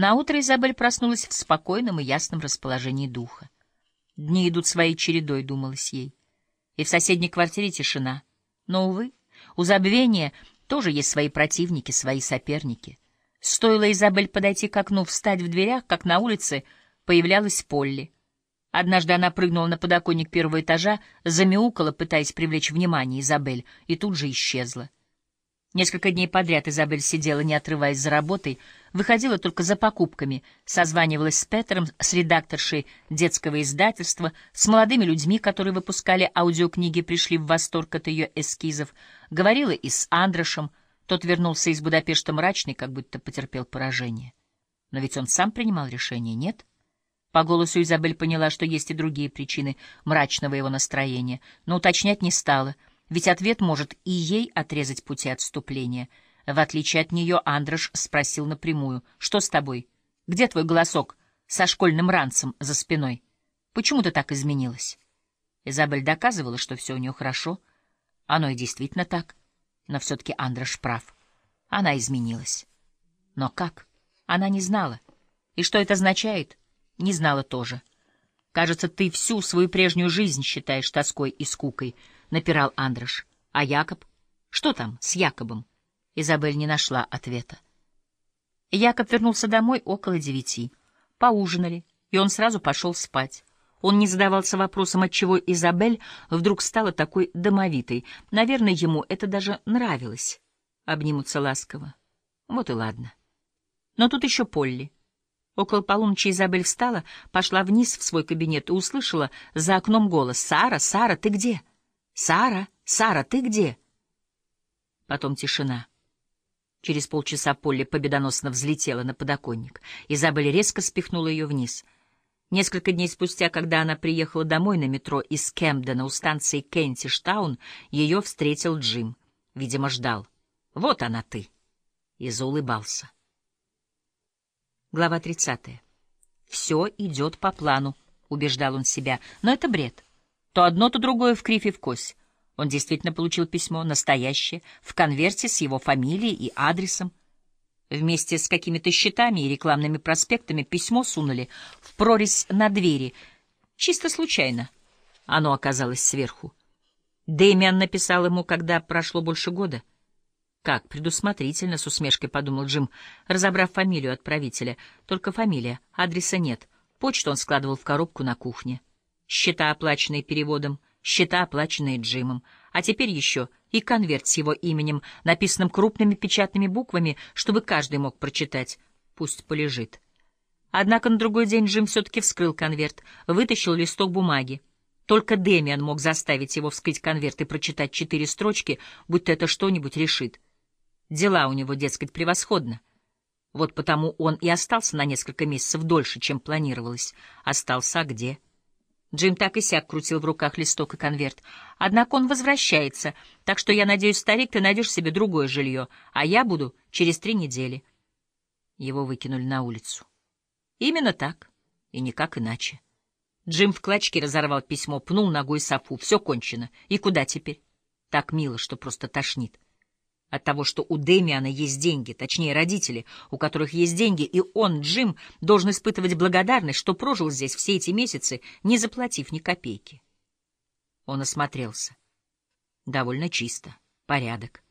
Наутро Изабель проснулась в спокойном и ясном расположении духа. Дни идут своей чередой, думалось ей. И в соседней квартире тишина. Но, увы, у забвения тоже есть свои противники, свои соперники. Стоило Изабель подойти к окну, встать в дверях, как на улице появлялась Полли. Однажды она прыгнула на подоконник первого этажа, замяукала, пытаясь привлечь внимание Изабель, и тут же исчезла. Несколько дней подряд Изабель сидела, не отрываясь за работой, выходила только за покупками, созванивалась с Петером, с редакторшей детского издательства, с молодыми людьми, которые выпускали аудиокниги, пришли в восторг от ее эскизов, говорила и с Андрошем, тот вернулся из Будапешта мрачный, как будто потерпел поражение. Но ведь он сам принимал решение, нет? По голосу Изабель поняла, что есть и другие причины мрачного его настроения, но уточнять не стала, ведь ответ может и ей отрезать пути отступления. В отличие от нее Андрош спросил напрямую, «Что с тобой? Где твой голосок со школьным ранцем за спиной? Почему ты так изменилась?» Изабель доказывала, что все у нее хорошо. Оно и действительно так. Но все-таки Андрош прав. Она изменилась. Но как? Она не знала. И что это означает? Не знала тоже. Кажется, ты всю свою прежнюю жизнь считаешь тоской и скукой, — напирал Андрош. А Якоб? Что там с Якобом? Изабель не нашла ответа. Якоб вернулся домой около девяти. Поужинали, и он сразу пошел спать. Он не задавался вопросом, отчего Изабель вдруг стала такой домовитой. Наверное, ему это даже нравилось. Обнимутся ласково. Вот и ладно. Но тут еще Полли. Около полуночи Изабель встала, пошла вниз в свой кабинет и услышала за окном голос. «Сара, Сара, ты где? Сара, Сара, ты где?» Потом тишина. Через полчаса Полли победоносно взлетела на подоконник. Изабель резко спихнула ее вниз — Несколько дней спустя, когда она приехала домой на метро из Кемдена у станции Кентиштаун, ее встретил Джим. Видимо, ждал. «Вот она ты!» И заулыбался. Глава 30. «Все идет по плану», — убеждал он себя. «Но это бред. То одно, то другое в крифе в кось. Он действительно получил письмо, настоящее, в конверте с его фамилией и адресом. Вместе с какими-то счетами и рекламными проспектами письмо сунули в прорезь на двери. Чисто случайно. Оно оказалось сверху. Дэмиан написал ему, когда прошло больше года. Как предусмотрительно, с усмешкой подумал Джим, разобрав фамилию отправителя. Только фамилия, адреса нет. Почту он складывал в коробку на кухне. Счета, оплаченные переводом, счета, оплаченные Джимом. А теперь еще и конверт с его именем, написанным крупными печатными буквами, чтобы каждый мог прочитать. Пусть полежит. Однако на другой день Джим все-таки вскрыл конверт, вытащил листок бумаги. Только Дэмиан мог заставить его вскрыть конверт и прочитать четыре строчки, будто это что-нибудь решит. Дела у него, дескать, превосходно. Вот потому он и остался на несколько месяцев дольше, чем планировалось. Остался где? — Джим так и сяк крутил в руках листок и конверт. Однако он возвращается, так что я надеюсь, старик, ты найдешь себе другое жилье, а я буду через три недели. Его выкинули на улицу. Именно так, и никак иначе. Джим в клочке разорвал письмо, пнул ногой Софу. Все кончено. И куда теперь? Так мило, что просто тошнит от того, что у Дэмиана есть деньги, точнее, родители, у которых есть деньги, и он, Джим, должен испытывать благодарность, что прожил здесь все эти месяцы, не заплатив ни копейки. Он осмотрелся. Довольно чисто, порядок.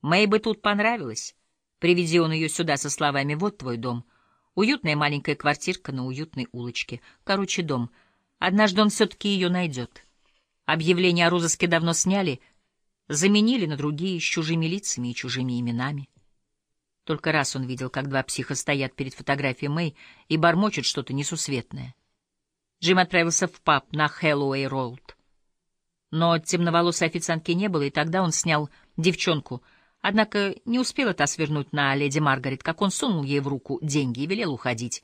Мэй бы тут понравилось. Приведи он ее сюда со словами «Вот твой дом». Уютная маленькая квартирка на уютной улочке. Короче, дом. Однажды он все-таки ее найдет. Объявление о розыске давно сняли — заменили на другие с чужими лицами и чужими именами. Только раз он видел, как два психа стоят перед фотографией Мэй и бормочут что-то несусветное. Джим отправился в паб на Хэллоуэй Роуд. Но темноволосой официантки не было, и тогда он снял девчонку. Однако не успела та свернуть на леди Маргарет, как он сунул ей в руку деньги и велел уходить.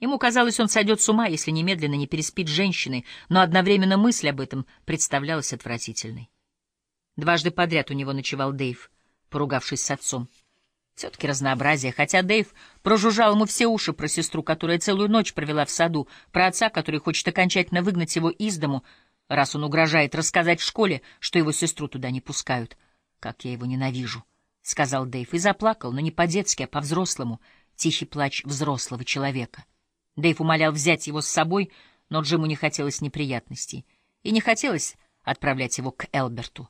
Ему казалось, он сойдет с ума, если немедленно не переспит с женщиной, но одновременно мысль об этом представлялась отвратительной. Дважды подряд у него ночевал Дэйв, поругавшись с отцом. Все-таки разнообразие, хотя Дэйв прожужжал ему все уши про сестру, которая целую ночь провела в саду, про отца, который хочет окончательно выгнать его из дому, раз он угрожает рассказать в школе, что его сестру туда не пускают. «Как я его ненавижу», — сказал Дэйв, и заплакал, но не по-детски, а по-взрослому. тихий плач взрослого человека. Дэйв умолял взять его с собой, но Джиму не хотелось неприятностей, и не хотелось отправлять его к Элберту.